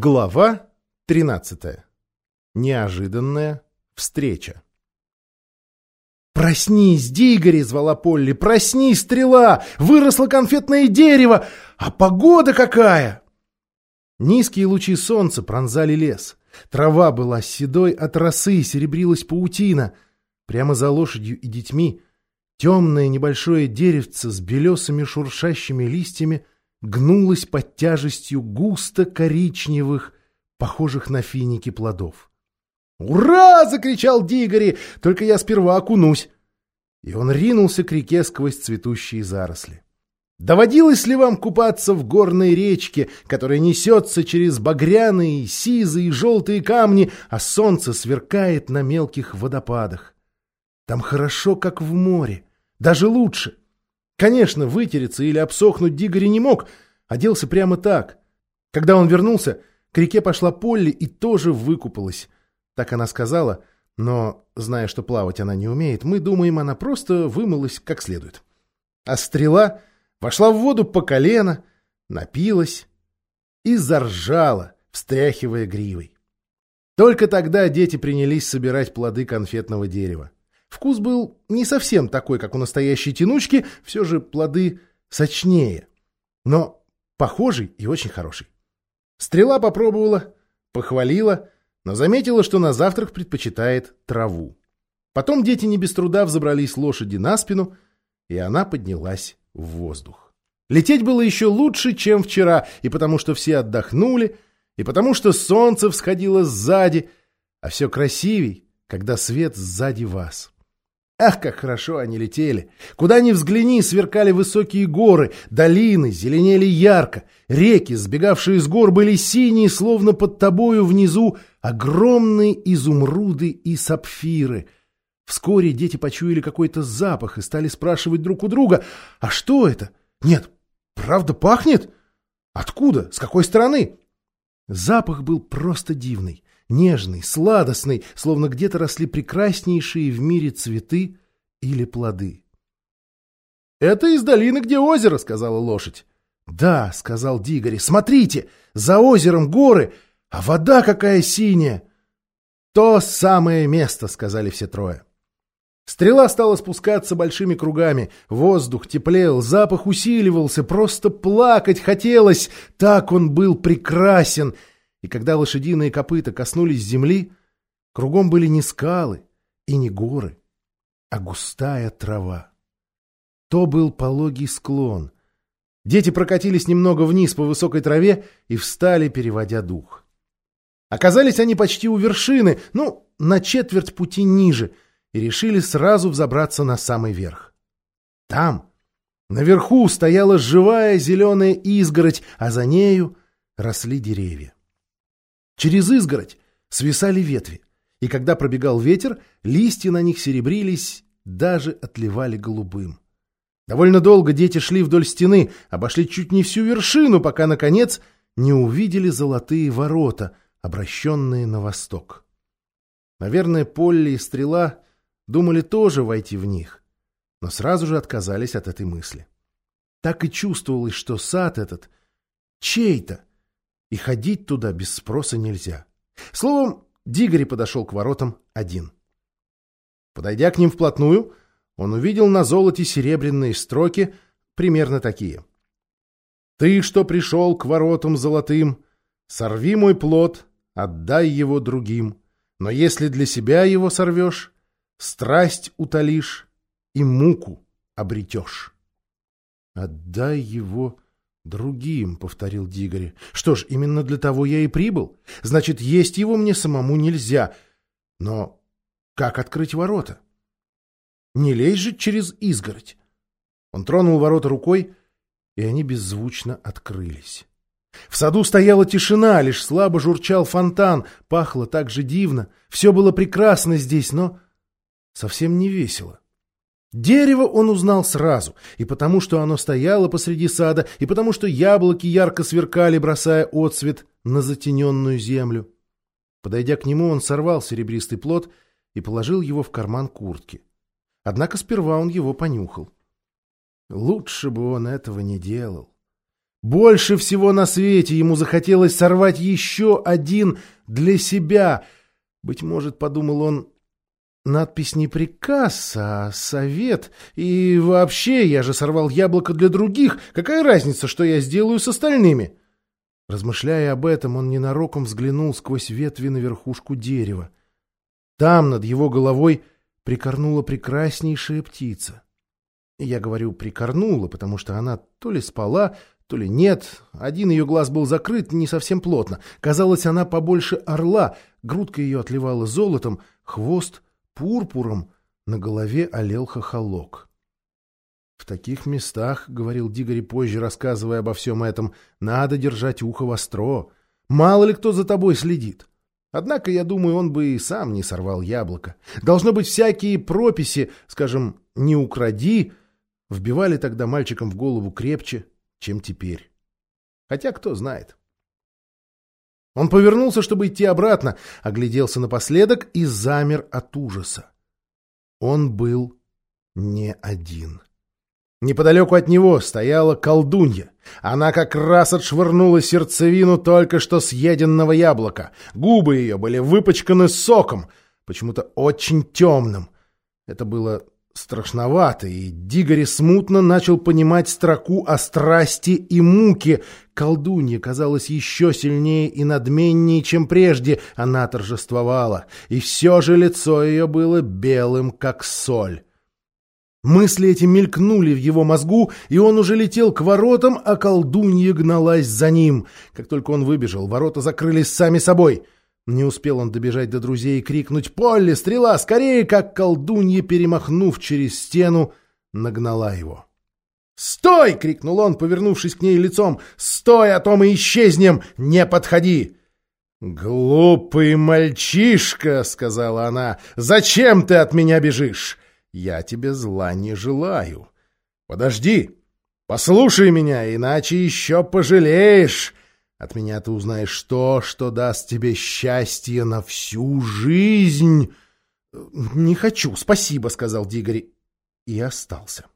Глава 13. Неожиданная встреча. «Проснись, Дигори!» — звала Полли. «Проснись, стрела! Выросло конфетное дерево! А погода какая!» Низкие лучи солнца пронзали лес. Трава была седой от росы, серебрилась паутина. Прямо за лошадью и детьми темное небольшое деревце с белесыми шуршащими листьями гнулось под тяжестью густо коричневых, похожих на финики плодов. «Ура!» — закричал Дигори. «Только я сперва окунусь!» И он ринулся к реке сквозь цветущие заросли. Доводилось ли вам купаться в горной речке, которая несется через багряные, сизые и желтые камни, а солнце сверкает на мелких водопадах? Там хорошо, как в море, даже лучше. Конечно, вытереться или обсохнуть Дигори не мог, оделся прямо так. Когда он вернулся, к реке пошла Полли и тоже выкупалась. Так она сказала, но, зная, что плавать она не умеет, мы думаем, она просто вымылась как следует. А стрела вошла в воду по колено, напилась и заржала, встряхивая гривой. Только тогда дети принялись собирать плоды конфетного дерева. Вкус был не совсем такой, как у настоящей тянучки, все же плоды сочнее, но похожий и очень хороший. Стрела попробовала, похвалила, но заметила, что на завтрак предпочитает траву. Потом дети не без труда взобрались лошади на спину, и она поднялась в воздух. Лететь было еще лучше, чем вчера, и потому что все отдохнули, и потому что солнце всходило сзади, а все красивей, когда свет сзади вас. Ах, как хорошо они летели! Куда ни взгляни, сверкали высокие горы, долины зеленели ярко, реки, сбегавшие с гор, были синие, словно под тобою внизу огромные изумруды и сапфиры. Вскоре дети почуяли какой-то запах и стали спрашивать друг у друга, а что это? Нет, правда пахнет? Откуда? С какой стороны? Запах был просто дивный нежный, сладостный, словно где-то росли прекраснейшие в мире цветы или плоды. «Это из долины, где озеро», — сказала лошадь. «Да», — сказал Дигори, — «смотрите, за озером горы, а вода какая синяя!» «То самое место», — сказали все трое. Стрела стала спускаться большими кругами, воздух теплел, запах усиливался, просто плакать хотелось, так он был прекрасен — и когда лошадиные копыта коснулись земли, кругом были не скалы и не горы, а густая трава. То был пологий склон. Дети прокатились немного вниз по высокой траве и встали, переводя дух. Оказались они почти у вершины, ну, на четверть пути ниже, и решили сразу взобраться на самый верх. Там, наверху, стояла живая зеленая изгородь, а за нею росли деревья. Через изгородь свисали ветви, и когда пробегал ветер, листья на них серебрились, даже отливали голубым. Довольно долго дети шли вдоль стены, обошли чуть не всю вершину, пока, наконец, не увидели золотые ворота, обращенные на восток. Наверное, Полли и Стрела думали тоже войти в них, но сразу же отказались от этой мысли. Так и чувствовалось, что сад этот чей-то, и ходить туда без спроса нельзя. Словом, Дигори подошел к воротам один. Подойдя к ним вплотную, он увидел на золоте серебряные строки, примерно такие. «Ты, что пришел к воротам золотым, сорви мой плод, отдай его другим, но если для себя его сорвешь, страсть утолишь и муку обретешь». «Отдай его «Другим», — повторил Дигори. «Что ж, именно для того я и прибыл. Значит, есть его мне самому нельзя. Но как открыть ворота? Не лезь же через изгородь». Он тронул ворота рукой, и они беззвучно открылись. В саду стояла тишина, лишь слабо журчал фонтан, пахло так же дивно. Все было прекрасно здесь, но совсем не весело. Дерево он узнал сразу, и потому, что оно стояло посреди сада, и потому, что яблоки ярко сверкали, бросая отсвет на затененную землю. Подойдя к нему, он сорвал серебристый плод и положил его в карман куртки. Однако сперва он его понюхал. Лучше бы он этого не делал. Больше всего на свете ему захотелось сорвать еще один для себя. Быть может, подумал он, надпись не приказ, а совет. И вообще, я же сорвал яблоко для других. Какая разница, что я сделаю с остальными? Размышляя об этом, он ненароком взглянул сквозь ветви на верхушку дерева. Там, над его головой, прикорнула прекраснейшая птица. Я говорю «прикорнула», потому что она то ли спала, то ли нет. Один ее глаз был закрыт не совсем плотно. Казалось, она побольше орла. Грудка ее отливала золотом, хвост — пурпуром. На голове олел хохолок. «В таких местах, — говорил Дигори позже, рассказывая обо всем этом, — надо держать ухо востро. Мало ли кто за тобой следит. Однако, я думаю, он бы и сам не сорвал яблоко. Должно быть всякие прописи, скажем, «не укради», вбивали тогда мальчикам в голову крепче, чем теперь. Хотя кто знает. Он повернулся, чтобы идти обратно, огляделся напоследок и замер от ужаса. Он был не один. Неподалеку от него стояла колдунья. Она как раз отшвырнула сердцевину только что съеденного яблока. Губы ее были выпачканы соком, почему-то очень темным. Это было страшновато, и Дигори смутно начал понимать строку о страсти и муке. Колдунья казалась еще сильнее и надменнее, чем прежде. Она торжествовала, и все же лицо ее было белым, как соль. Мысли эти мелькнули в его мозгу, и он уже летел к воротам, а колдунья гналась за ним. Как только он выбежал, ворота закрылись сами собой — не успел он добежать до друзей и крикнуть «Полли, стрела, скорее!» как колдунья, перемахнув через стену, нагнала его. «Стой!» — крикнул он, повернувшись к ней лицом. «Стой, а то мы исчезнем! Не подходи!» «Глупый мальчишка!» — сказала она. «Зачем ты от меня бежишь? Я тебе зла не желаю. Подожди, послушай меня, иначе еще пожалеешь!» От меня ты узнаешь то, что даст тебе счастье на всю жизнь. — Не хочу, спасибо, — сказал Дигори. И остался.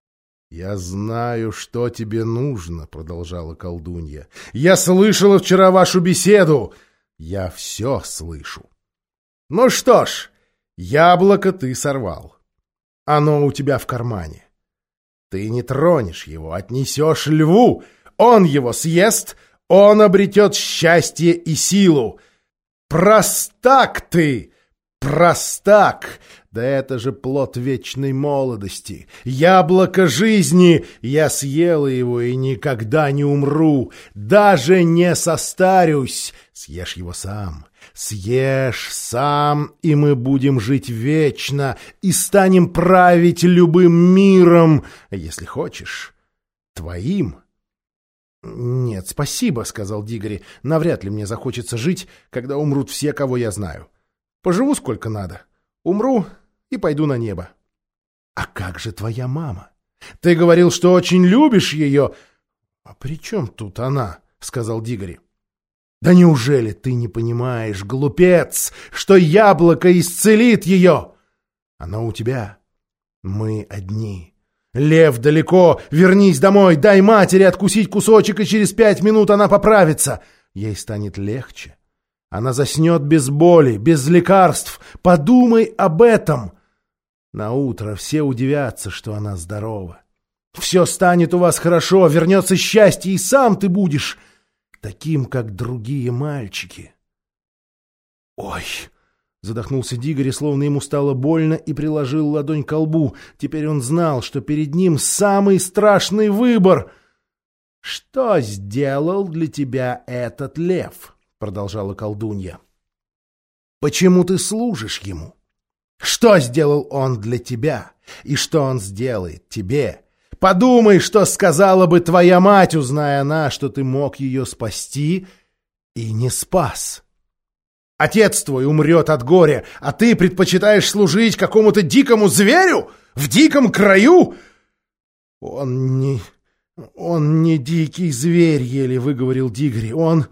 — Я знаю, что тебе нужно, — продолжала колдунья. — Я слышала вчера вашу беседу. Я все слышу. Ну что ж, яблоко ты сорвал. Оно у тебя в кармане. Ты не тронешь его, отнесешь льву. Он его съест — он обретет счастье и силу. Простак ты! Простак! Да это же плод вечной молодости. Яблоко жизни! Я съела его и никогда не умру. Даже не состарюсь. Съешь его сам. Съешь сам, и мы будем жить вечно, и станем править любым миром, если хочешь, твоим. «Нет, спасибо», — сказал Дигори. «Навряд ли мне захочется жить, когда умрут все, кого я знаю. Поживу сколько надо. Умру и пойду на небо». «А как же твоя мама? Ты говорил, что очень любишь ее». «А при чем тут она?» — сказал Дигори. «Да неужели ты не понимаешь, глупец, что яблоко исцелит ее? Она у тебя. Мы одни». «Лев далеко! Вернись домой! Дай матери откусить кусочек, и через пять минут она поправится! Ей станет легче. Она заснет без боли, без лекарств. Подумай об этом!» На утро все удивятся, что она здорова. Все станет у вас хорошо, вернется счастье, и сам ты будешь таким, как другие мальчики. Ой! Задохнулся Дигори, словно ему стало больно, и приложил ладонь к лбу. Теперь он знал, что перед ним самый страшный выбор. — Что сделал для тебя этот лев? — продолжала колдунья. — Почему ты служишь ему? Что сделал он для тебя? И что он сделает тебе? Подумай, что сказала бы твоя мать, узная она, что ты мог ее спасти и не спас. — Отец твой умрет от горя, а ты предпочитаешь служить какому-то дикому зверю в диком краю? Он не... он не дикий зверь, еле выговорил Дигри. Он...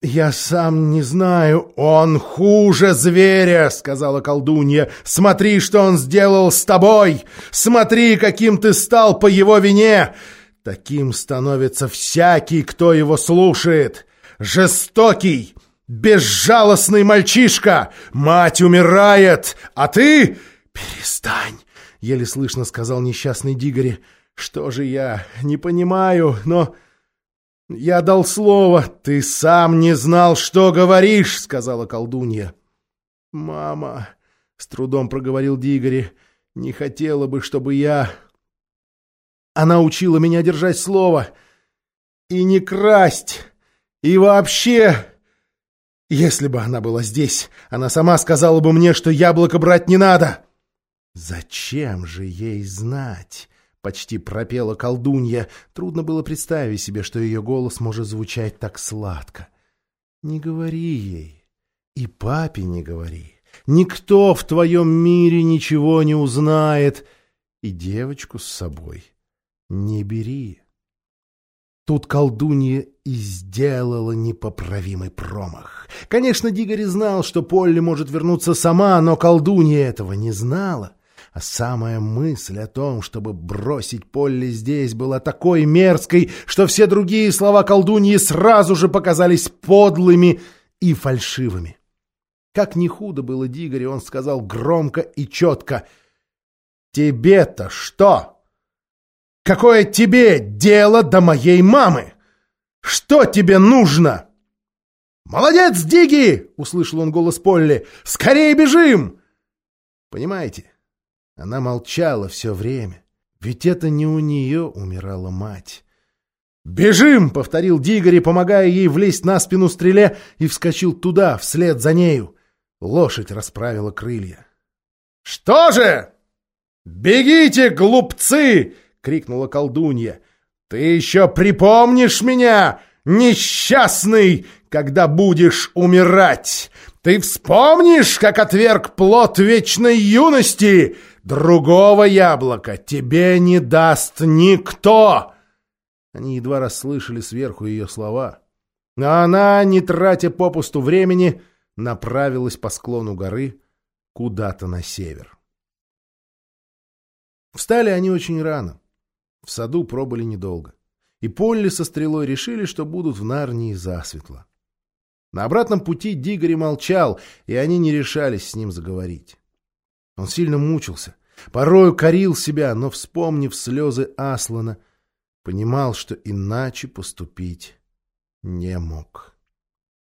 «Я сам не знаю. Он хуже зверя!» — сказала колдунья. «Смотри, что он сделал с тобой! Смотри, каким ты стал по его вине! Таким становится всякий, кто его слушает. Жестокий, безжалостный мальчишка. Мать умирает, а ты... Перестань, еле слышно сказал несчастный Дигори. Что же я? Не понимаю, но... «Я дал слово. Ты сам не знал, что говоришь», — сказала колдунья. «Мама», — с трудом проговорил Дигори, — «не хотела бы, чтобы я...» Она учила меня держать слово и не красть, и вообще... Если бы она была здесь, она сама сказала бы мне, что яблоко брать не надо. Зачем же ей знать? — почти пропела колдунья. Трудно было представить себе, что ее голос может звучать так сладко. «Не говори ей. И папе не говори. Никто в твоем мире ничего не узнает. И девочку с собой не бери». Тут колдунья и сделала непоправимый промах. Конечно, Дигори знал, что Полли может вернуться сама, но колдунья этого не знала. А самая мысль о том, чтобы бросить Полли здесь, была такой мерзкой, что все другие слова колдуньи сразу же показались подлыми и фальшивыми. Как ни худо было Дигоре, он сказал громко и четко. «Тебе-то что? Какое тебе дело до моей мамы? Что тебе нужно?» «Молодец, Диги!» — услышал он голос Полли. «Скорее бежим!» Понимаете, она молчала все время, ведь это не у нее умирала мать. «Бежим!» — повторил Дигори, помогая ей влезть на спину стреле, и вскочил туда, вслед за нею. Лошадь расправила крылья. «Что же? Бегите, глупцы!» — крикнула колдунья. «Ты еще припомнишь меня, несчастный, когда будешь умирать! Ты вспомнишь, как отверг плод вечной юности? Другого яблока тебе не даст никто!» Они едва расслышали сверху ее слова. Но она, не тратя попусту времени, направилась по склону горы куда-то на север. Встали они очень рано. В саду пробыли недолго. И Полли со стрелой решили, что будут в Нарнии засветло. На обратном пути Дигори молчал, и они не решались с ним заговорить. Он сильно мучился, порою корил себя, но, вспомнив слезы Аслана, понимал, что иначе поступить не мог.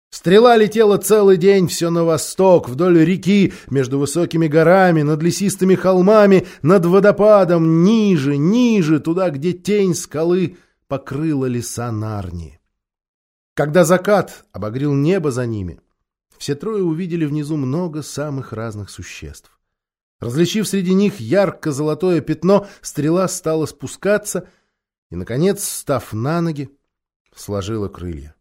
Стрела летела целый день все на восток, вдоль реки, между высокими горами, над лесистыми холмами, над водопадом, ниже, ниже, туда, где тень скалы покрыла леса Нарнии. Когда закат обогрел небо за ними, все трое увидели внизу много самых разных существ. Различив среди них ярко-золотое пятно, стрела стала спускаться и, наконец, став на ноги, сложила крылья.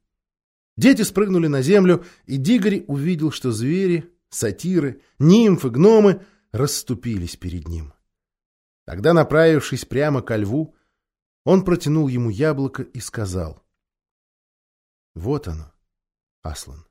Дети спрыгнули на землю, и Дигори увидел, что звери, сатиры, нимфы, гномы расступились перед ним. Тогда, направившись прямо ко льву, он протянул ему яблоко и сказал. «Вот оно, Аслан.